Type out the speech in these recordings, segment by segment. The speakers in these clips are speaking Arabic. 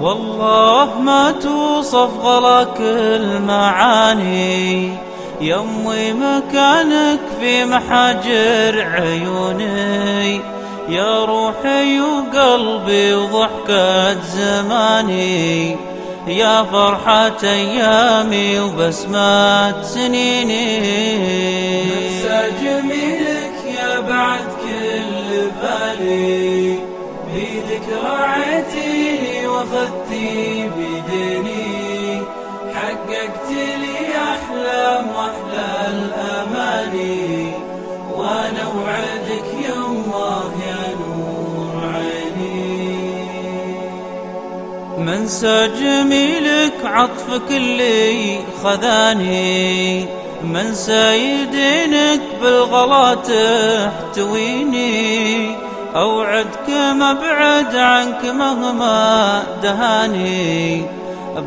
والله ما توصف غلاك المعاني. يمي مكانك في محاجر عيوني. يا روحي وقلبي وضحكة زماني. يا فرحة أيامي وبسمات سنيني. نسى جميلك يا بعد كل بالي بيدك رعيتيني واخذتي بيديني حققت لي أحلام وأحلى الأماني. وأنا وعدك يمه يا نور عيني. منسى جميلك عطفك اللي خذاني. منسى يدينك بالغلا تحتويني. أوعدك ما بعد عنك مهما دهاني.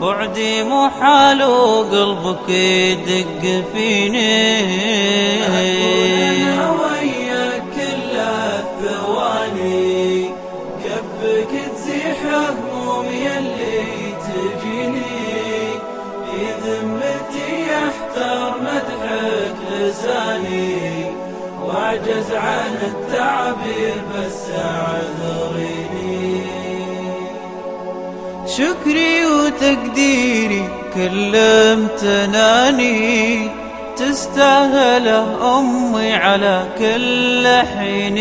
بعدي محال وقلبك يدق فيني. أنا وياك كل الثواني. تزيح تجيني. يحتار مدحك لساني. واعجز عن التعبير بس اعذريني شكري وتقديري كل امتناني تستاهله أمي على كل حين